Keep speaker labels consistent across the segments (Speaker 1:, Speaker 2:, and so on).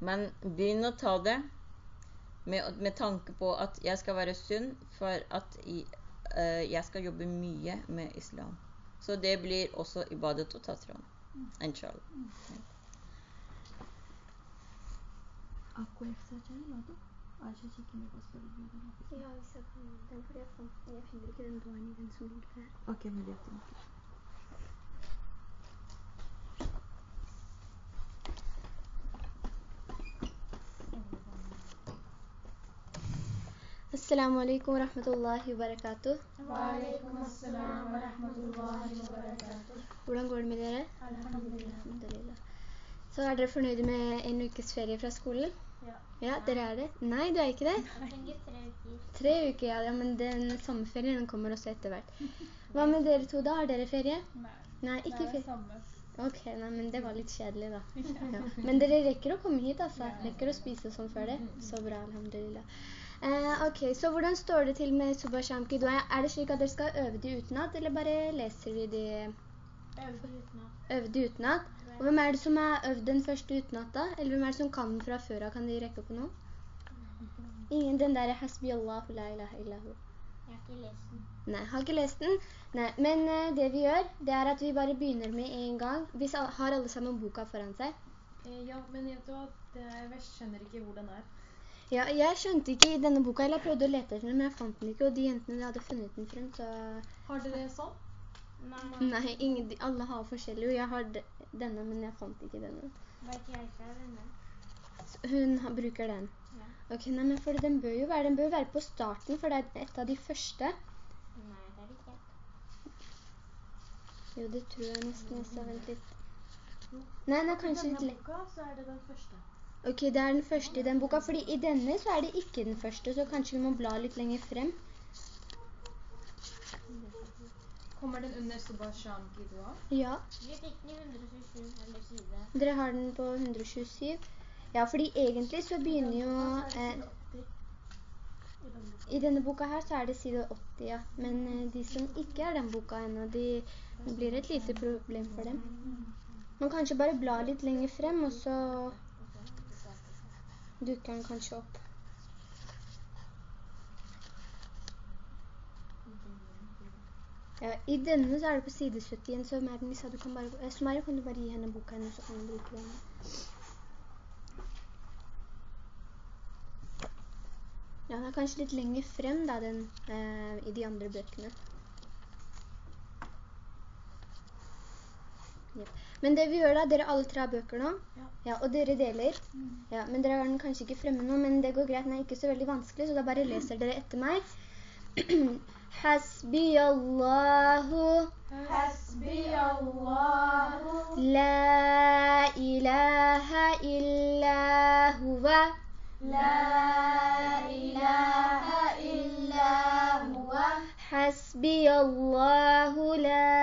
Speaker 1: Men begynn å ta det med, med tanke på at jeg skal være sunn for at jeg, uh, jeg skal jobbe mye med islam. Så det blir også ibadet å ta fram. Inshallah.
Speaker 2: आपको extra चाहिए ला दो आयशा जी के पास पड़ी हुई
Speaker 3: Ja, hvis jeg kan den, for jeg, fant, jeg finner ikke den dåren i den som ligger her.
Speaker 2: Okay मैं देती हूँ
Speaker 3: Assalamu alaikum wa rahmatullahi wa barakatuh.
Speaker 4: Wa alaikum assalam wa rahmatullahi wa barakatuh.
Speaker 3: Hvordan går det med dere?
Speaker 4: Alhamdulillah.
Speaker 3: Alhamdulillah. Så er dere fornøyde med en ukes ferie fra skolen?
Speaker 4: Ja.
Speaker 3: Ja, dere er det? Nei, du er ikke det?
Speaker 4: Jeg trenger tre uker.
Speaker 3: Tre uker, ja, ja men den sommerferien den kommer også etter hvert. Hva med dere to da? Har dere ferie?
Speaker 4: Nei,
Speaker 3: Nei, ikke
Speaker 4: ferie. det
Speaker 3: ferie.
Speaker 4: samme.
Speaker 3: Ok, nei, men det var litt kjedelig da. Ja. Men dere rekker å komme hit, altså. Rekker å spise sånn før det. Så bra, alhamdulillah. Eh, ok, så hvordan står det til med Subha Kidwa? Er det slik at dere skal øve de utenat, eller bare leser vi de
Speaker 4: utenat.
Speaker 3: øve de utenat? Og hvem er det som har øvd den første utenat da? Eller hvem er det som kan den fra før? Kan de rekke på noe? Ingen, den der Hasbi Allah, la ilaha illahu.
Speaker 4: Jeg har ikke lest den.
Speaker 3: Nei, har ikke lest den. Nei, men eh, det vi gjør, det er at vi bare begynner med en gang. Vi har alle sammen boka foran seg.
Speaker 5: Eh, Ja, men vet tror at er, jeg skjønner ikke hvor den er.
Speaker 3: Ja, jeg skjønte ikke i denne boka, eller jeg prøvde å lete etter den, men jeg fant den ikke, og de jentene de hadde funnet den frem, så...
Speaker 5: Har dere sånn?
Speaker 4: Nei.
Speaker 3: Nei, ingen, alle har forskjellig, og jeg har de- denne, men jeg fant ikke denne.
Speaker 4: Denne.
Speaker 3: Hun bruker den.
Speaker 4: Ja.
Speaker 3: Ok, nei, men for den bør jo være, den bør være på starten, for det er et av de første.
Speaker 4: Nei, det er det ikke.
Speaker 3: Jo, det tror jeg nesten jeg sa, vent litt. Nei, nei, kanskje litt lett.
Speaker 5: boka, så er det den første.
Speaker 3: Ok, det er den første i den boka, fordi i denne så er det ikke den første, så kanskje vi må bla litt lenger frem.
Speaker 5: Kommer den under Subha Sham
Speaker 3: Ja,
Speaker 4: Vi fikk den i 127 eller side.
Speaker 3: dere har den på 127. Ja, fordi egentlig så begynner jo... Eh, I denne boka her så er det side 80, ja. Men eh, de som ikke er den boka enda, de det blir et lite problem for dem. Man kanskje bare bla litt lenger frem, og så dukker den kanskje opp. Ja, i denne så er det på side 71, så Mernis, du kan bare, eh, Sumaya, kan du bare gi henne boka henne, så kan hun bruke den. Ja, den er kanskje litt lenger frem da, den, eh, i de andre bøkene. Yep. Men det vi gjør da, dere alle tre har bøker nå,
Speaker 5: ja.
Speaker 3: Ja, og dere deler. Mm. Ja, men dere har den kanskje ikke fremme nå, men det går greit, den er ikke så veldig vanskelig, så da bare leser dere etter meg. Hasbi Allahu
Speaker 4: Hasbi Allahu
Speaker 3: La ilaha illa huwa
Speaker 4: La ilaha illa huwa
Speaker 3: Hasbi Allahu
Speaker 4: la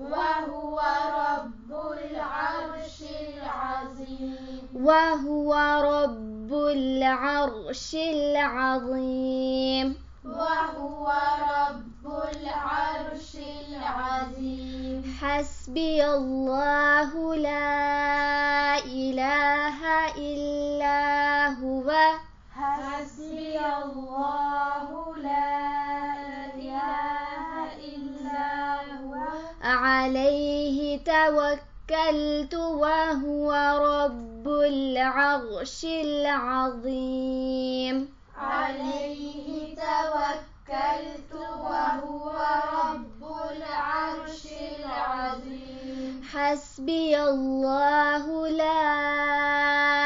Speaker 4: وهو رب العرش العظيم.
Speaker 3: وهو رب العرش العظيم.
Speaker 4: وهو رب العرش العظيم.
Speaker 3: حسبي الله لا إله إلا هو.
Speaker 4: حسبي الله لا إله
Speaker 3: عليه توكلت وهو رب العرش العظيم.
Speaker 4: عليه توكلت وهو رب العرش العظيم.
Speaker 3: حسبي الله لا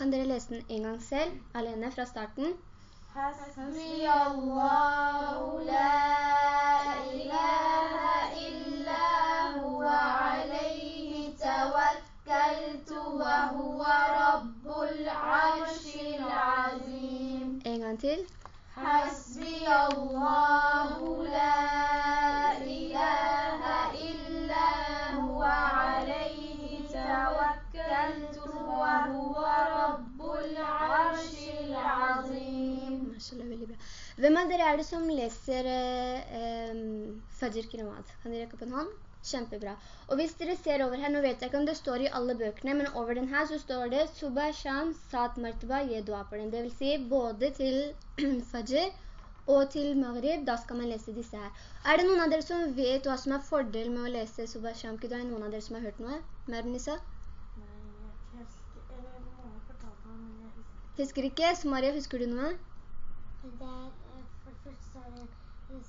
Speaker 3: kan dere lese den en gang selv, alene fra starten.
Speaker 4: Hasbi Allahu la ilaha illa huwa alayhi tawakkaltu wa huwa rabbul arshil azim.
Speaker 3: En gang til. Hasbi Allahu la Hvem av dere er det som leser eh, Fajr Kiramad? Kan dere rekke opp en hånd? Kjempebra. Og hvis dere ser over her, nå vet jeg ikke om det står i alle bøkene, men over den her så står det Subha Shan Sat Martaba Yedua på den. Det vil si både til Fajr og til Maghrib, da skal man lese disse her. Er det noen av dere som vet hva som er fordel med å lese Subha Sham? Er noen av dere som har hørt noe? Mernissa? Husker ikke? Så Maria, husker du noe?
Speaker 6: Det er, eh, for det første så er det en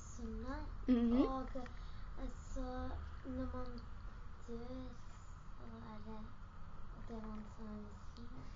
Speaker 6: mm
Speaker 3: -hmm.
Speaker 6: og eh, så når man dør, så er det det man skal si.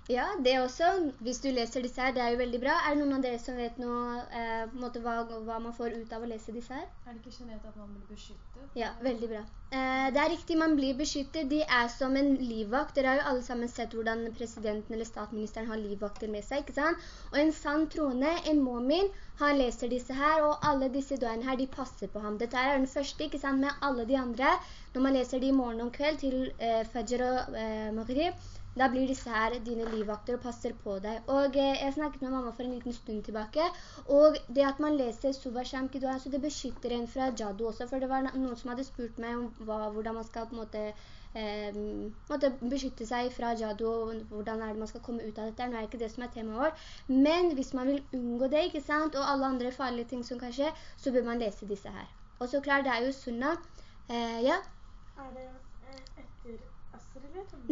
Speaker 3: Ja, det også. Hvis du leser disse her, det er jo veldig bra. Er det noen av dere som vet noe, eh, måte hva, hva man får ut av å lese disse her?
Speaker 5: Er det ikke generelt at man blir beskyttet?
Speaker 3: Ja, veldig bra. Eh, det er riktig, man blir beskyttet. De er som en livvakt. Dere har jo alle sammen sett hvordan presidenten eller statsministeren har livvakter med seg, ikke sant? Og en sann troende, en momin, han leser disse her, og alle disse døgnene her, de passer på ham. Dette er den første, ikke sant, med alle de andre. Når man leser de i morgen og kveld til eh, Fajr og eh, Maghrib, da blir disse her dine livvakter og passer på deg. Og eh, jeg snakket med mamma for en liten stund tilbake, og det at man leser Suva Sham Kidwa, så det beskytter en fra Jadu også, for det var noen som hadde spurt meg om hva, hvordan man skal på en måte, eh, måtte beskytte seg fra Jadu, og hvordan er det man skal komme ut av dette. Nå er det ikke det som er temaet vårt, men hvis man vil unngå det, ikke sant, og alle andre farlige ting som kan skje, så bør man lese disse her. Og så klart, det er jo sunna. Eh, ja,
Speaker 7: Er det eh, eller?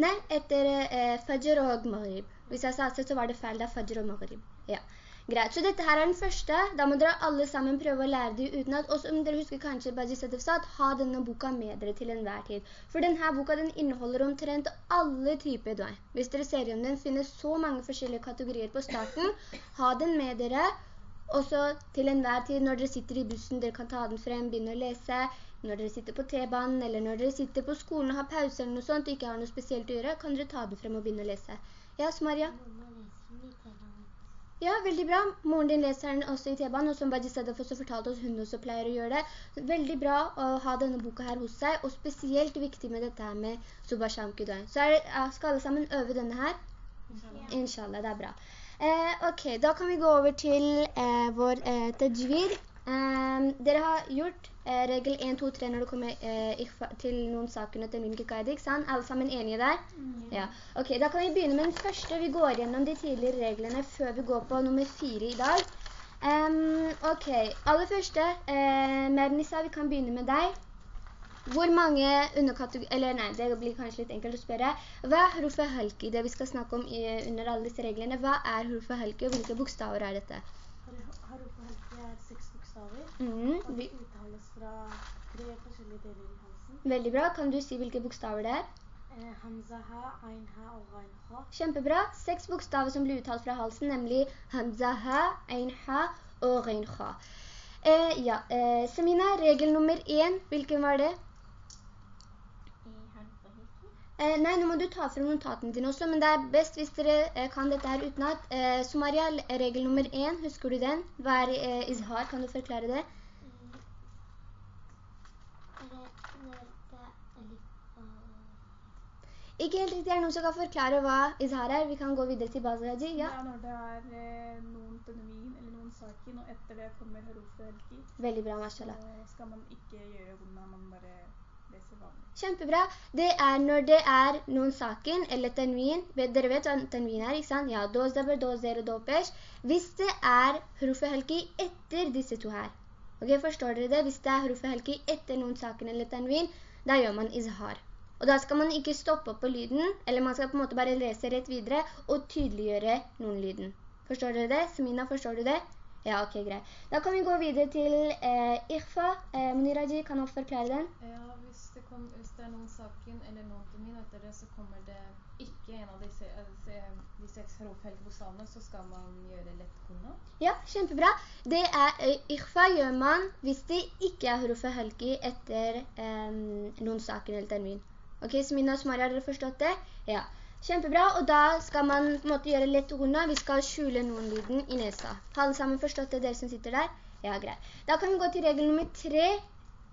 Speaker 3: Nei, etter eh, Fajr og Maghrib. Hvis jeg sa Asr, så var det feil. Det er Fajr og Maghrib. Ja. Greit, så dette her er den første. Da må dere alle sammen prøve å lære det uten at, også om dere husker kanskje Baji Sadef sa, ha denne boka med dere til enhver tid. For denne boka den inneholder omtrent alle typer dvei. Hvis dere ser igjen den, finnes så mange forskjellige kategorier på starten. Ha den med dere. Og så til enhver tid, når dere sitter i bussen, dere kan ta den frem, begynne å lese. Når dere sitter på T-banen, eller når dere sitter på skolen og har pause eller noe sånt, ikke har noe spesielt å gjøre, kan dere ta det frem og begynne å lese. Ja, Smaria? Ja, veldig bra. Moren din leser den også i T-banen, og som Bajisada også fortalte oss, hun også pleier å gjøre det. Veldig bra å ha denne boka her hos seg, og spesielt viktig med dette her med Subhasham Kudai. Så det, skal alle sammen øve denne her? Inshallah, det er bra. Eh, ok, da kan vi gå over til eh, vår eh, tajwid. Um, dere har gjort eh, regel 1, 2, 3 når det kommer eh, til noen saker til min kikaide, ikke sant? Alle sammen enige der? Mm. Ja. Ok, da kan vi begynne med den første. Vi går gjennom de tidligere reglene før vi går på nummer 4 i dag. Um, ok, aller første, eh, Mernissa, vi kan begynne med deg. Hvor mange underkategorier, eller nei, det blir kanskje litt enkelt å spørre. Hva er hurufet halki, det vi skal snakke om i, under alle disse reglene? Hva er Hrufa halki, og hvilke bokstaver er dette?
Speaker 7: Hrufa halki er
Speaker 3: 6
Speaker 7: sa
Speaker 3: vi.
Speaker 7: Mm. Og uttales fra tre forskjellige deler i halsen.
Speaker 3: Veldig bra. Kan du si hvilke bokstaver det er?
Speaker 7: Eh, hamza ha, ain ha og ain ha.
Speaker 3: Kjempebra. Seks bokstaver som blir uttalt fra halsen, nemlig hamza ha, ain ha og ain ha. Eh, ja, eh, Semina, regel nummer én, hvilken var det? Eh, nei, nå må du ta frem notatene dine også, men det er best hvis dere eh, kan dette her utenat. Eh, Somaria, regel nummer 1, husker du den? Hva er eh, izhar? Kan du forklare det? Ikke helt riktig, er det noen som kan forklare hva izhar er? Vi kan gå videre til Basraji. ja.
Speaker 8: Det er når det er eh, noen tenuin eller noen sakin, og etter det kommer harufe helgi.
Speaker 3: Veldig bra, mashallah.
Speaker 8: Så skal man ikke gjøre hvordan man bare.
Speaker 3: Kjempebra. Det er når det er noen saken, eller tenvin. Dere vet hva tenvin er, ikke sant? Ja, dos dabar, dos zero, dopesh. Hvis det er hurufe helki etter disse to her. Ok, forstår dere det? Hvis det er hurufe helki etter noen saken eller tenvin, da gjør man izhar. Og da skal man ikke stoppe på lyden, eller man skal på en måte bare lese rett videre og tydeliggjøre noen lyden. Forstår dere det? Semina, forstår du det? Ja, ok, greit. Da kan vi gå videre til eh, Irfa. Eh, Muniraji, kan du forklare den?
Speaker 5: Ja, hvis det, kom, hvis det er noen saken eller noen termin etter det, så kommer det ikke en av disse, eh, de seks bokstavene, så skal man gjøre lett kona.
Speaker 3: Ja, kjempebra. Det er eh, Irfa gjør man hvis det ikke er hurufe helgi etter eh, noen saken eller termin. Ok, så Mina og Smaria, har dere forstått det? Ja. Kjempebra, og da skal man på en måte gjøre lett ordene. Vi skal skjule noen lyden i nesa. Har alle sammen forstått det, dere som sitter der? Ja, greit. Da kan vi gå til regel nummer tre.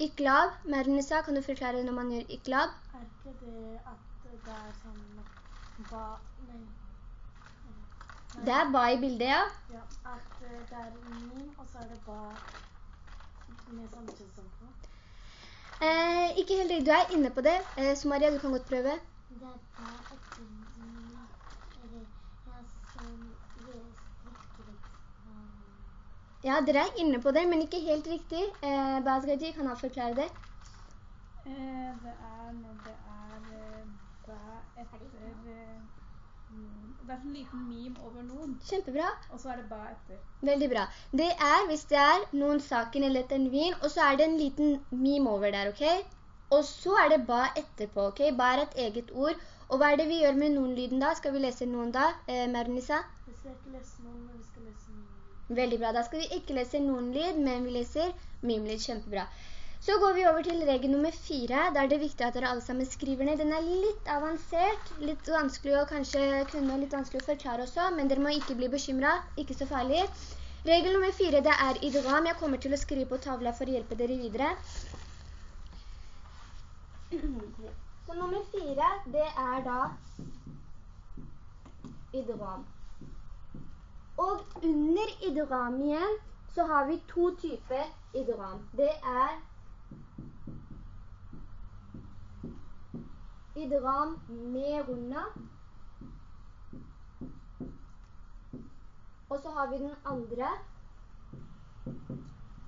Speaker 3: Iklab. Mernisa, kan du forklare når man gjør iklab?
Speaker 7: Er ikke det at det er sånn ba... Nei.
Speaker 3: nei. Det er ba i bildet, ja.
Speaker 7: Ja, at det er min, og så er det ba med sånn kjønnssom på.
Speaker 3: Eh, ikke helt du er inne på det. Eh, Sumaria, du kan godt prøve.
Speaker 6: Det er ba etter
Speaker 3: Ja, dere er inne på det, men ikke helt riktig. Eh, Basgaji, kan jeg forklare det?
Speaker 8: Eh, det er når det er eh, bæ etter noen. Det er en liten mim over noen.
Speaker 3: Kjempebra.
Speaker 8: Og så er det bæ etter.
Speaker 3: Veldig bra. Det er hvis det er noen saken eller en vin, og så er det en liten mim over der, ok? Og så er det ba etterpå, ok? Ba er et eget ord. Og hva er det vi gjør med noen lyden da? Skal vi lese noen da, eh, Mernisa?
Speaker 7: Vi skal ikke lese noen, men vi skal lese noen.
Speaker 3: Veldig bra. Da skal vi ikke lese noen lyd, men vi leser mimlyd. Kjempebra. Så går vi over til regel nummer fire. Da er det viktig at dere alle sammen skriver ned. Den er litt avansert, litt vanskelig å kanskje kunne litt vanskelig å forklare også, men dere må ikke bli bekymret. Ikke så farlig. Regel nummer fire, det er idram. Jeg kommer til å skrive på tavla for å hjelpe dere videre. Så nummer fire, det er da idram. Og under idram igjen så har vi to typer idram. Det er idram med runda. Og så har vi den andre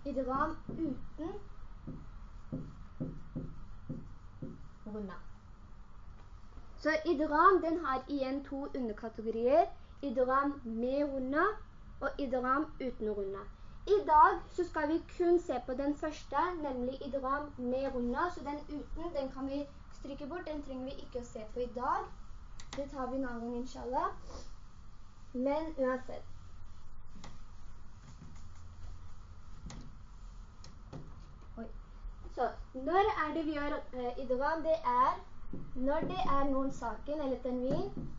Speaker 3: idram uten runda. Så idram den har igjen to underkategorier idram med runda og idram uten runda. I dag så skal vi kun se på den første, nemlig idram med runda, så den uten, den kan vi stryke bort, den trenger vi ikke å se på i dag. Det tar vi en annen gang, inshallah. Men uansett. Oi. Så, når er det vi gjør uh, idram? Det er når det er noen saken eller tenvin,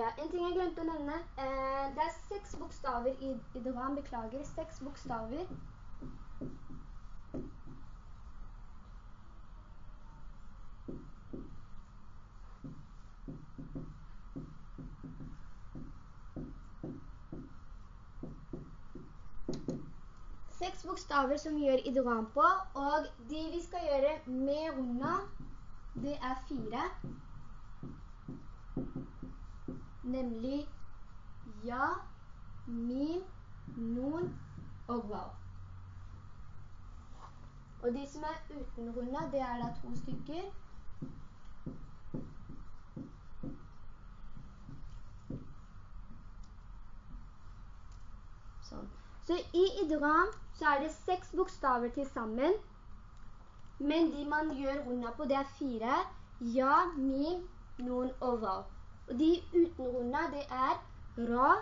Speaker 3: Ja, en ting jeg glemte å nevne. Eh, det er seks bokstaver i, i beklager, seks bokstaver. Bokstaver som vi gjør idram på, og de vi skal gjøre med runda, det er fire nemlig ja, min, nun og vav. Og de som er uten runda, det er da to stykker. Sånn. Så i idram så er det seks bokstaver til sammen. Men de man gjør runda på, det er fire. Ja, mim, noen og vav. Og de uten runda, det er ra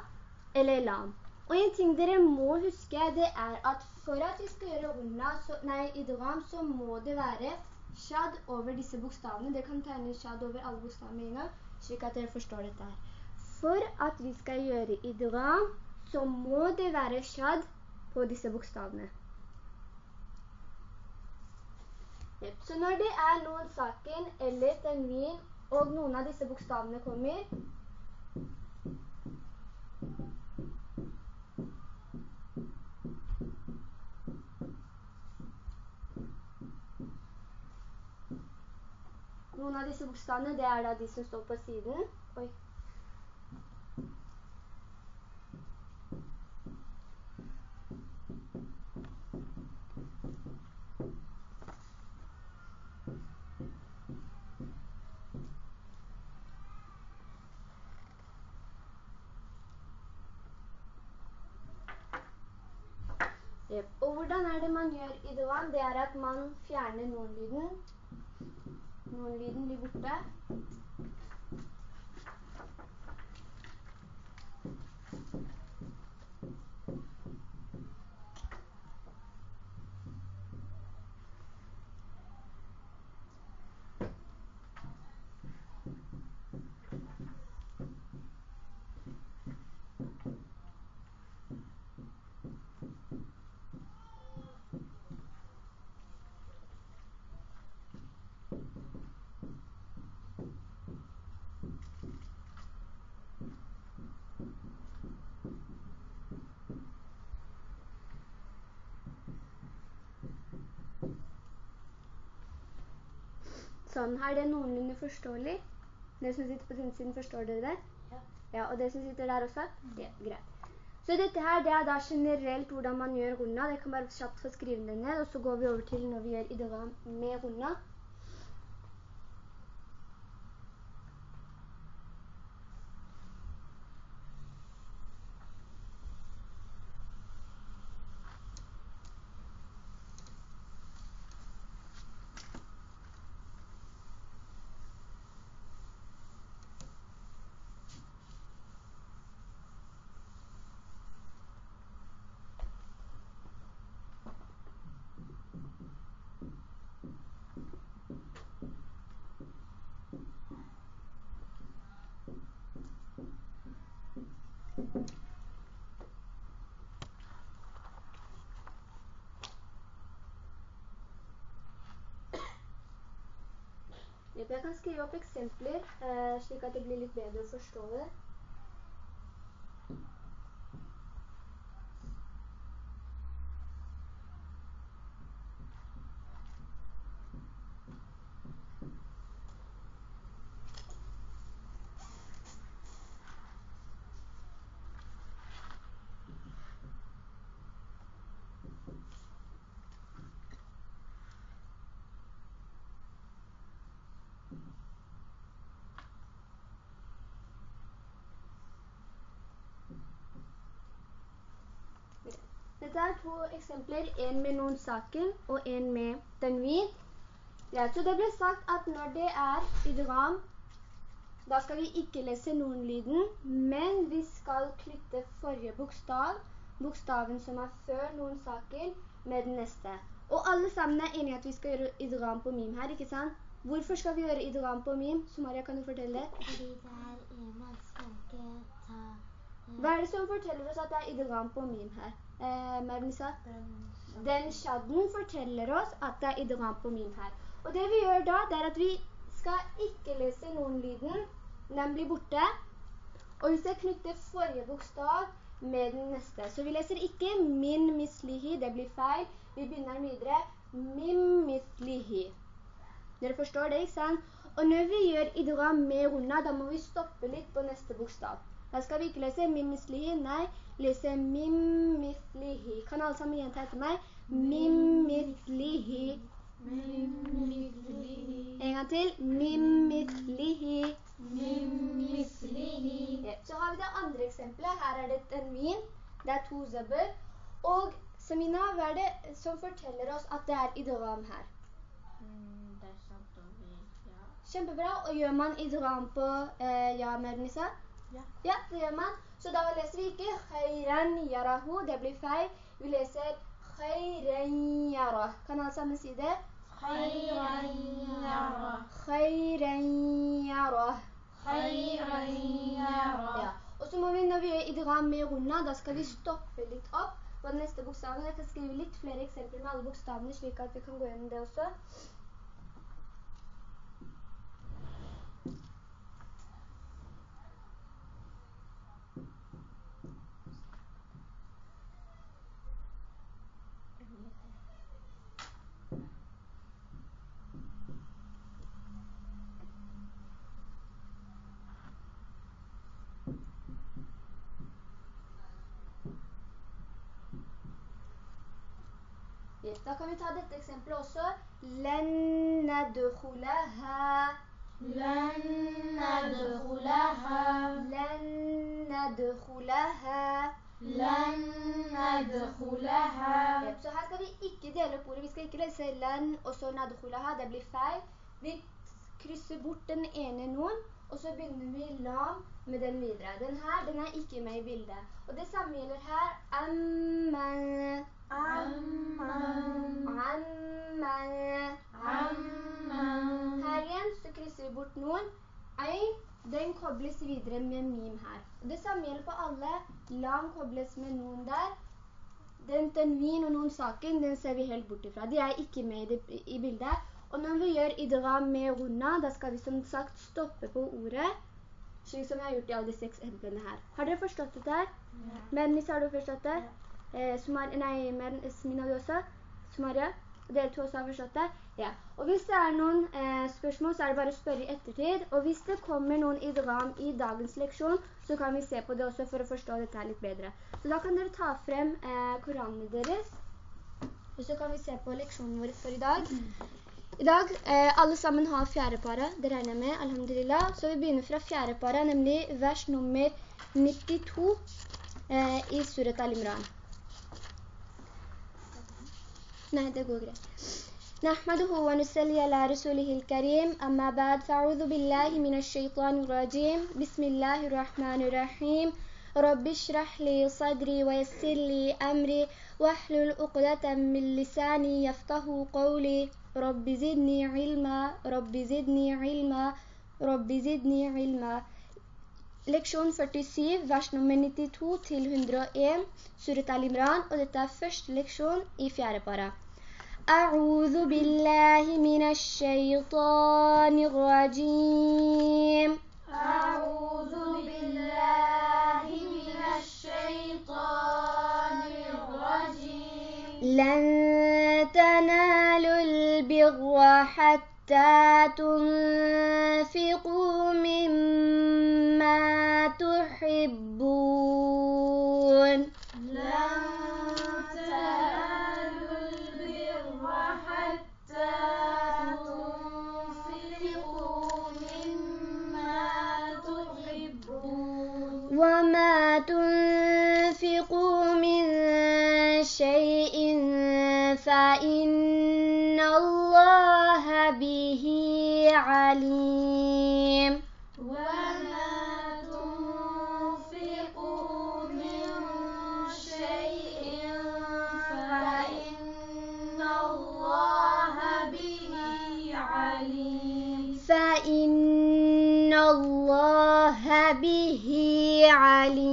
Speaker 3: eller lam. Og en ting dere må huske, det er at for at vi skal gjøre runda, så, nei, idram, så må det være shad over disse bokstavene. Dere kan tegne shad over alle bokstavene en gang, slik at dere forstår dette her. For at vi skal gjøre idram, så må det være shad på disse bokstavene. Så når det er noen saken eller tenvin Og noen av disse bokstavene kommer Noen av disse bokstavene, det er da de som står på siden. Oi. Yep. Og hvordan er det man gjør i Duan? Det er at man fjerner noen lyden noen lyden blir borte. Sånn, er det noenlunde forståelig? Det som sitter på sin siden, forstår dere det? Ja. Ja, og det som sitter der også? Ja, greit. Så dette her, det er da generelt hvordan man gjør runda. Det kan bare kjapt få skrive det ned, og så går vi over til når vi gjør idram med runda. Jeg kan skrive opp eksempler, eh, slik at det blir litt bedre å forstå det. Dette er to eksempler, en med noen saken og en med den vid. Ja, så det ble sagt at når det er idram, da skal vi ikke lese noen lyden, men vi skal knytte forrige bokstav, bokstaven som er før noen saker, med den neste. Og alle sammen er enige at vi skal gjøre idram på mim her, ikke sant? Hvorfor skal vi gjøre idram på mim? Somaria, kan du fortelle?
Speaker 6: Fordi det er, man skal ikke ta...
Speaker 3: Hva er det som forteller oss at det er idram på mim her? Eh, Mernisa? Den shadden forteller oss at det er idram på min her. Og det vi gjør da, det er at vi skal ikke lese noen lyden. Den blir borte. Og vi skal knytte forrige bokstav med den neste. Så vi leser ikke min mislihi, det blir feil. Vi begynner videre. Min mislihi. Dere forstår det, ikke sant? Og når vi gjør idram med runda, da må vi stoppe litt på neste bokstav. Da skal vi ikke lese mim mislihi, nei, lese mim mislihi. Kan alle sammen gjenta etter meg? Mim mislihi. En gang til. Mim mislihi. Ja, så har vi det andre eksempelet. Her er det termin. Det er to zabber. Og Samina, hva er det som forteller oss at det er idram her?
Speaker 2: Mm, det er sant og ja.
Speaker 3: Kjempebra. Og gjør man idram på eh, ja, Mernisa?
Speaker 2: Ja.
Speaker 3: Ja, det gjør man. Så da leser vi ikke khairan yarahu, det blir feil. Vi leser khairan yarah. Kan alle sammen si det?
Speaker 4: Khairan yarah.
Speaker 3: Khairan yarah.
Speaker 4: Khairan yarah.
Speaker 3: Ja. Og så må vi, når vi gjør idram med runda, da skal vi stoppe litt opp på den neste bokstaven. Jeg kan skrive litt flere eksempler med alle bokstavene, slik at vi kan gå gjennom det også. da kan vi ta dette eksempelet også. Len nadkhulaha.
Speaker 4: لن ندخلها
Speaker 3: Len nadkhulaha.
Speaker 4: لن ندخلها
Speaker 3: Yep, Så her skal vi ikke dele opp ordet. Vi skal ikke lese len og så nadkhulaha. Det blir feil. Vi krysser bort den ene noen, og så begynner vi lam med den videre. Den her, den er ikke med i bildet. Og det samme gjelder her. Amman.
Speaker 4: Amman.
Speaker 3: Amman.
Speaker 4: Amman.
Speaker 3: Her igjen så krysser vi bort noen. Ei, den kobles videre med mim her. Og det samme gjelder på alle. La den kobles med noen der. Den tenvin og noen saken, den ser vi helt bort ifra. De er ikke med i, det, i bildet. Og når vi gjør idra med runda, da skal vi som sagt stoppe på ordet slik som jeg har gjort i alle disse eksemplene her. Har dere forstått dette her? Men Mennis, har du forstått det? Eh, Sumar, nei, men Smina du også? Sumaria? Dere to også har forstått det? Ja. Og hvis det er noen eh, spørsmål, så er det bare å spørre i ettertid. Og hvis det kommer noen idram i dagens leksjon, så kan vi se på det også for å forstå dette her litt bedre. Så da kan dere ta frem eh, koranene deres, og så kan vi se på leksjonen vår for i dag. I dag, eh, alle sammen har fjerde para, det regner med, alhamdulillah. Så vi begynner fra fjerde para, nemlig vers nummer 92 eh, i Surat Al-Imran. Nei, det går greit. نحمده ونسلي على رسوله الكريم أما بعد فأعوذ بالله من الشيطان الرجيم بسم الله الرحمن الرحيم رب اشرح لي صدري ويسر لي أمري واحلل عقدة من لساني يفقه قولي رب زدني علما رب زدني علما رب زدني علما Leksjon 47, vers nummer 92 til 101, Surat Al-Imran, og dette er første leksjon i fjerde para. أعوذ بالله من الشيطان الرجيم
Speaker 4: أعوذ بالله من الشيطان الرجيم
Speaker 3: لن تنالوا البر حتى تنفقوا مما تحبون.
Speaker 4: لن تنالوا البر حتى تنفقوا مما تحبون.
Speaker 3: وما تنفقوا من شيء فإن به عليم.
Speaker 4: وما تنفقوا من شيء فإن الله به عليم.
Speaker 3: فإن الله به عليم.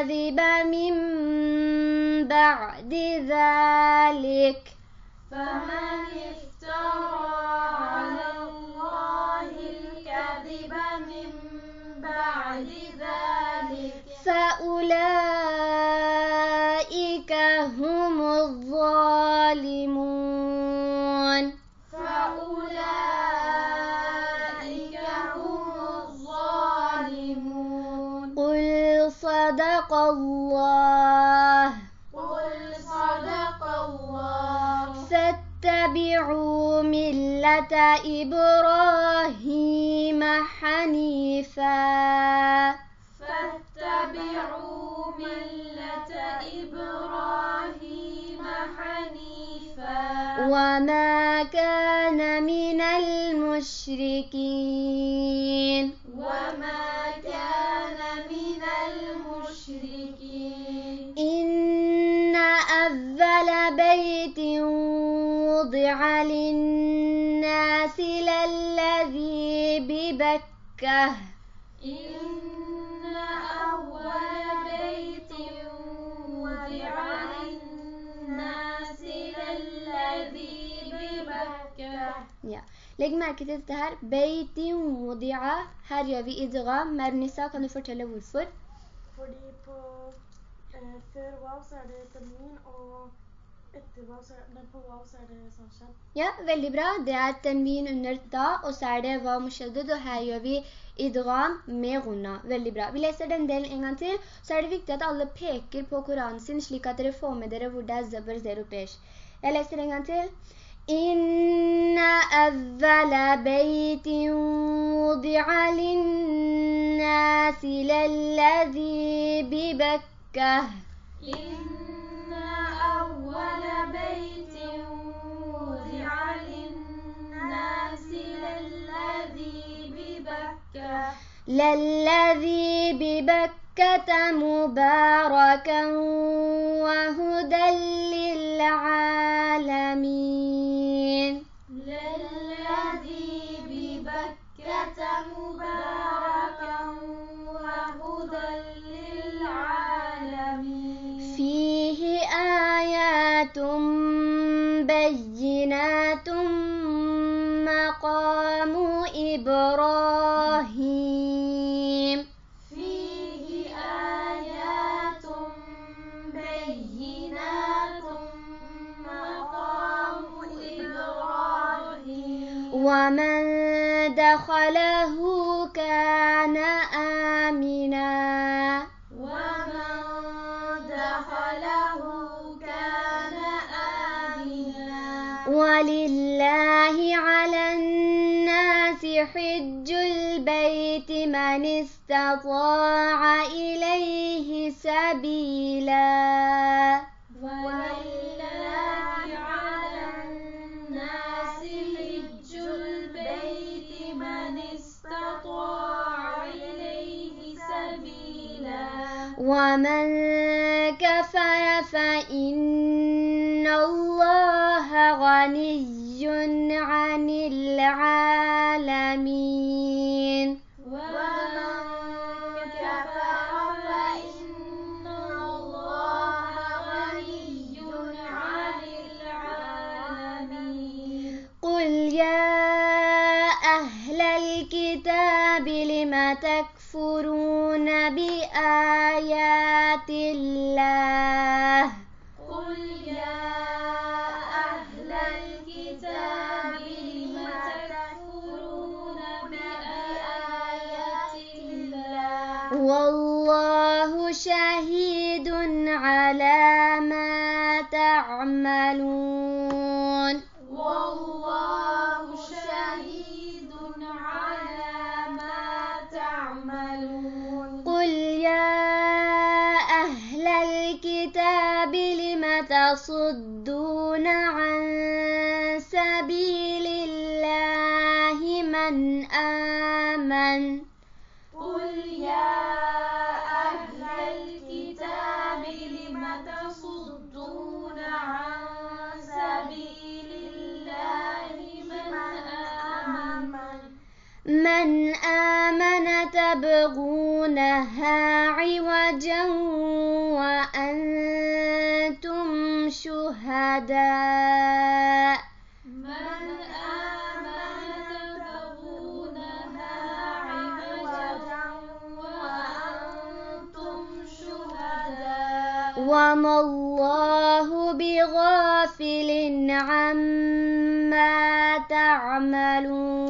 Speaker 3: الكذب من بعد ذلك.
Speaker 4: فمن افترى على الله الكذب من بعد ذلك.
Speaker 3: فأولئك هم إبراهيم Ja. Legg merke til dette her. Beiti wodi'a. Her gjør vi idgham. Mernisa, kan du fortelle hvorfor?
Speaker 7: Fordi på eh, før wow så er det termin, og etter wow så så er det sannsyn
Speaker 3: Ja, veldig bra. Det er termin under da, og så er det va mushaddad, og her gjør vi idgham med runa. Veldig bra. Vi leser den delen en gang til. Så er det viktig at alle peker på Koranen sin, slik at dere får med dere hvor det er zabr zero pesh. Jeg leser en gang til. إن أذل بيت وضع للناس للذي ببكة
Speaker 4: إن أول بيت وضع للناس للذي ببكة
Speaker 3: للذي ببكة مباركا وهدى للعالمين
Speaker 4: للذي ببكة مباركا
Speaker 3: الله غني عن العالمين آمن
Speaker 4: قل يا أهل الكتاب لم تصدون عن سبيل الله من آمن؟
Speaker 3: من آمن تبغونها عوجا وأنتم شهداء. الله بغافل عما تعملون.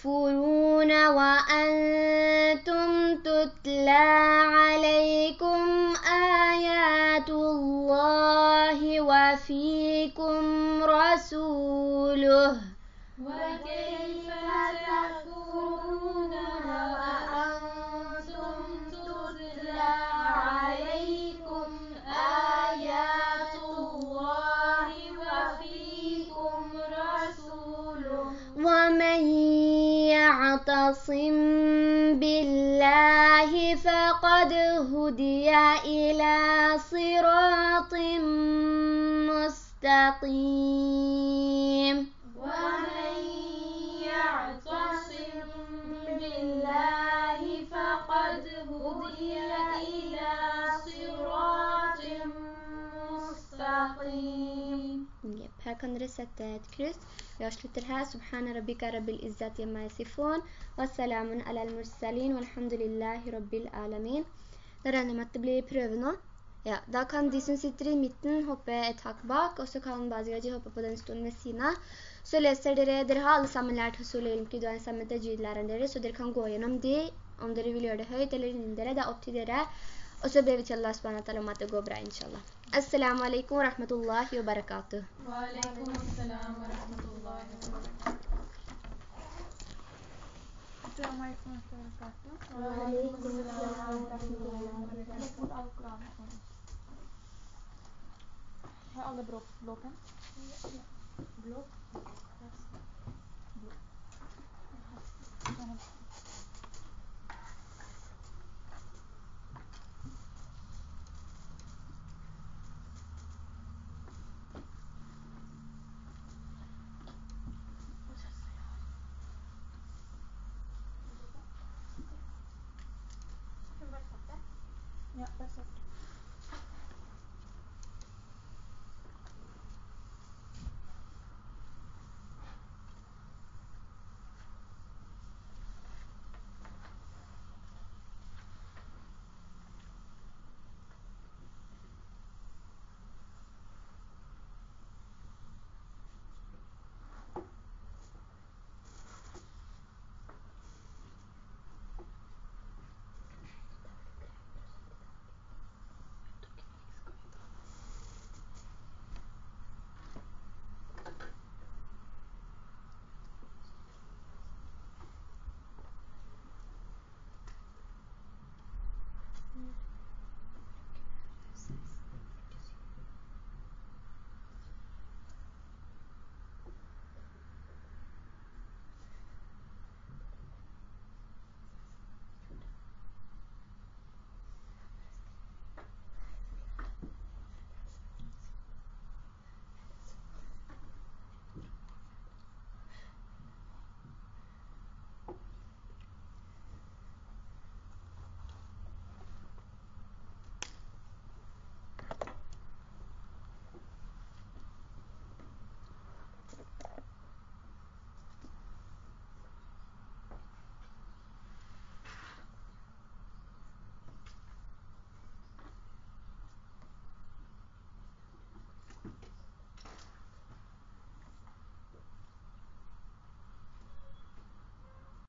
Speaker 3: تكفرون وأنتم تتلى عليكم آيات الله وفيكم رسوله يعتصم بالله فقد هدي إلى صراط مستقيم.
Speaker 4: ومن يعتصم بالله فقد هدي إلى صراط مستقيم.
Speaker 3: dere sette slutter her. Subhana rabbika rabbil izzati amma yasifun. Wassalamun ala al-mursalin. Walhamdulillahi rabbil alamin. Da regner jeg med at det blir prøve nå. Ja, da kan de som sitter i midten hoppe et hakk bak, og så kan Baziraji hoppe på den stolen ved siden av. Så leser dere, dere har alle sammen lært Husul ilm Qidwan sammen med tajid-læreren dere, så dere kan gå gjennom de, om dere vil gjøre det høyt eller innen dere, det er opp til dere. Og så ber vi til Allah ta'ala om at det går bra, inshallah. السلام عليكم ورحمة الله وبركاته.
Speaker 5: وعليكم السلام ورحمة الله وبركاته.
Speaker 8: السلام
Speaker 2: عليكم ورحمة الله وبركاته. وعليكم السلام ورحمة الله وبركاته.